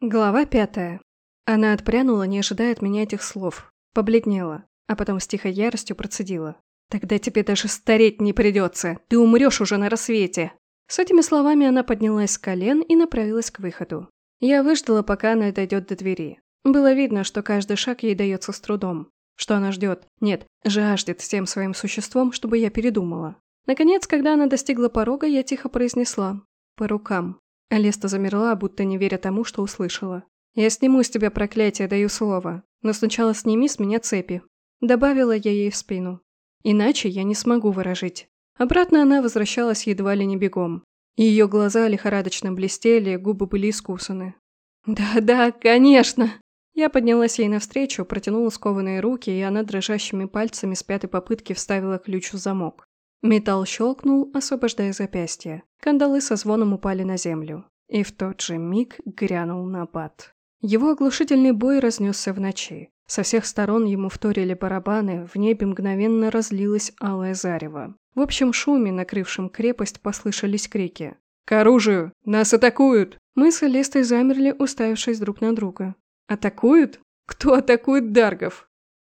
Глава пятая. Она отпрянула, не ожидая от меня этих слов. Побледнела, а потом с тихой яростью процедила. «Тогда тебе даже стареть не придется. Ты умрешь уже на рассвете». С этими словами она поднялась с колен и направилась к выходу. Я выждала, пока она дойдет до двери. Было видно, что каждый шаг ей дается с трудом. Что она ждет? Нет, жаждет всем своим существом, чтобы я передумала. Наконец, когда она достигла порога, я тихо произнесла. «По рукам». Алеста замерла, будто не веря тому, что услышала. «Я сниму с тебя проклятие, даю слово. Но сначала сними с меня цепи». Добавила я ей в спину. «Иначе я не смогу выражить». Обратно она возвращалась едва ли не бегом. Ее глаза лихорадочно блестели, губы были искусаны. «Да-да, конечно!» Я поднялась ей навстречу, протянула скованные руки, и она дрожащими пальцами с пятой попытки вставила ключ в замок. Металл щелкнул, освобождая запястье. Кандалы со звоном упали на землю. И в тот же миг грянул напад. Его оглушительный бой разнесся в ночи. Со всех сторон ему вторили барабаны, в небе мгновенно разлилось алое зарево. В общем шуме, накрывшем крепость, послышались крики. «К оружию! Нас атакуют!» Мы с Алистой замерли, уставившись друг на друга. «Атакуют? Кто атакует Даргов?»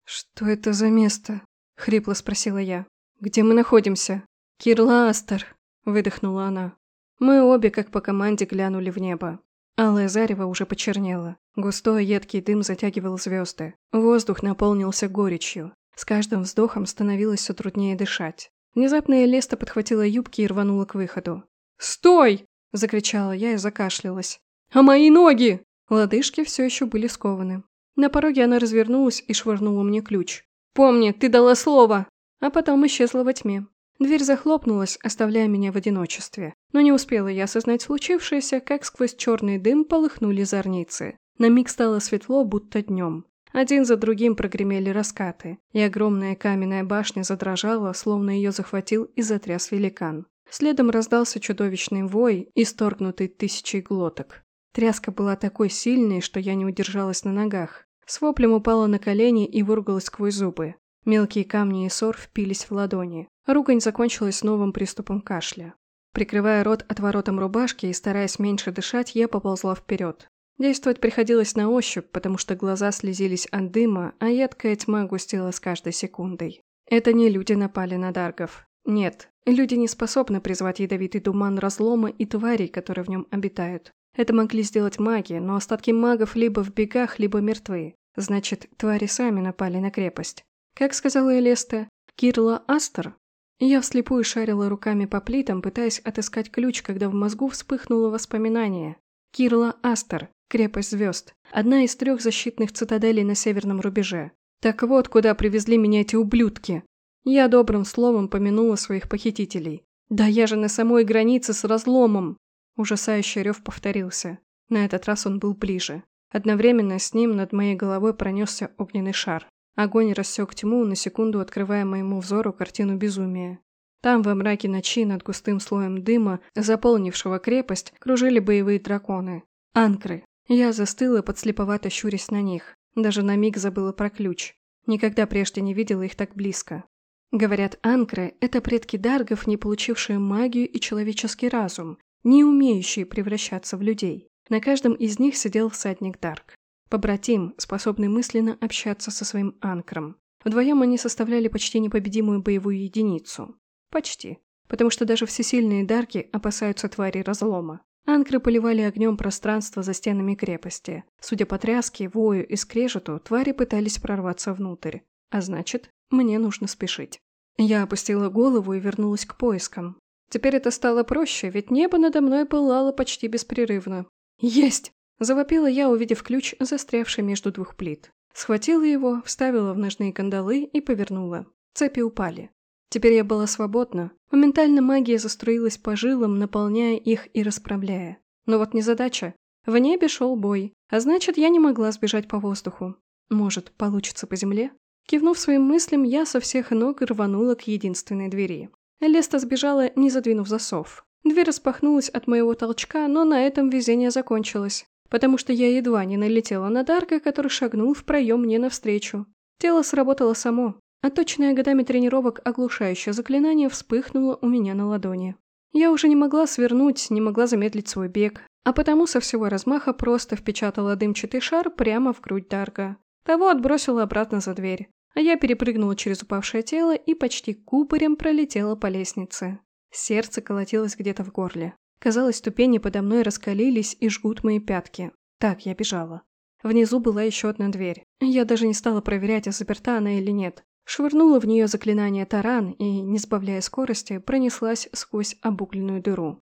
«Что это за место?» — хрипло спросила я. «Где мы находимся?» «Кирластер», – выдохнула она. Мы обе, как по команде, глянули в небо. Алое зарево уже почернело. Густой едкий дым затягивал звезды. Воздух наполнился горечью. С каждым вздохом становилось все труднее дышать. Внезапно Элеста подхватила юбки и рванула к выходу. «Стой!» – закричала я и закашлялась. «А мои ноги!» Лодыжки все еще были скованы. На пороге она развернулась и швырнула мне ключ. «Помни, ты дала слово!» а потом исчезла во тьме. Дверь захлопнулась, оставляя меня в одиночестве. Но не успела я осознать случившееся, как сквозь черный дым полыхнули зорницы. На миг стало светло, будто днем. Один за другим прогремели раскаты, и огромная каменная башня задрожала, словно ее захватил и затряс великан. Следом раздался чудовищный вой, исторгнутый тысячей глоток. Тряска была такой сильной, что я не удержалась на ногах. С воплем упала на колени и выругалась сквозь зубы. Мелкие камни и сор впились в ладони. Ругань закончилась новым приступом кашля. Прикрывая рот отворотом рубашки и стараясь меньше дышать, я поползла вперед. Действовать приходилось на ощупь, потому что глаза слезились от дыма, а едкая тьма густела с каждой секундой. Это не люди напали на Даргов. Нет, люди не способны призвать ядовитый туман разлома и тварей, которые в нем обитают. Это могли сделать маги, но остатки магов либо в бегах, либо мертвы. Значит, твари сами напали на крепость. Как сказала Элеста, Кирла Астер? Я вслепую шарила руками по плитам, пытаясь отыскать ключ, когда в мозгу вспыхнуло воспоминание. Кирла Астер, крепость звезд, одна из трех защитных цитаделей на северном рубеже. Так вот, куда привезли меня эти ублюдки. Я добрым словом помянула своих похитителей. Да я же на самой границе с разломом. Ужасающий рев повторился. На этот раз он был ближе. Одновременно с ним над моей головой пронесся огненный шар. Огонь рассек тьму, на секунду открывая моему взору картину безумия. Там, во мраке ночи, над густым слоем дыма, заполнившего крепость, кружили боевые драконы. Анкры. Я застыла, подслеповато щурясь на них. Даже на миг забыла про ключ. Никогда прежде не видела их так близко. Говорят, анкры – это предки даргов, не получившие магию и человеческий разум, не умеющие превращаться в людей. На каждом из них сидел всадник Дарк. Побратим, способный мысленно общаться со своим анкром. Вдвоем они составляли почти непобедимую боевую единицу. Почти. Потому что даже всесильные дарки опасаются твари разлома. Анкры поливали огнем пространство за стенами крепости. Судя по тряске, вою и скрежету, твари пытались прорваться внутрь. А значит, мне нужно спешить. Я опустила голову и вернулась к поискам. Теперь это стало проще, ведь небо надо мной пылало почти беспрерывно. Есть! Завопила я, увидев ключ, застрявший между двух плит. Схватила его, вставила в ножные кандалы и повернула. Цепи упали. Теперь я была свободна. Моментально магия заструилась по жилам, наполняя их и расправляя. Но вот незадача. В небе шел бой, а значит, я не могла сбежать по воздуху. Может, получится по земле? Кивнув своим мыслям, я со всех ног рванула к единственной двери. Леста сбежала, не задвинув засов. Дверь распахнулась от моего толчка, но на этом везение закончилось потому что я едва не налетела на Дарка, который шагнул в проем мне навстречу. Тело сработало само, а точное годами тренировок оглушающее заклинание вспыхнуло у меня на ладони. Я уже не могла свернуть, не могла замедлить свой бег. а потому со всего размаха просто впечатала дымчатый шар прямо в грудь Дарга. Того отбросила обратно за дверь, а я перепрыгнула через упавшее тело и почти кубарем пролетела по лестнице. Сердце колотилось где-то в горле. Казалось, ступени подо мной раскалились и жгут мои пятки. Так, я бежала. Внизу была еще одна дверь. Я даже не стала проверять, а заперта она или нет. Швырнула в нее заклинание таран и, не сбавляя скорости, пронеслась сквозь обугленную дыру.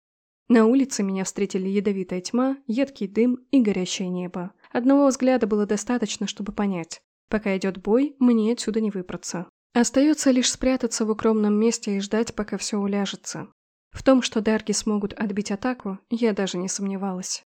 На улице меня встретили ядовитая тьма, едкий дым и горящее небо. Одного взгляда было достаточно, чтобы понять. Пока идет бой, мне отсюда не выбраться. Остается лишь спрятаться в укромном месте и ждать, пока все уляжется. В том, что дарги смогут отбить атаку, я даже не сомневалась.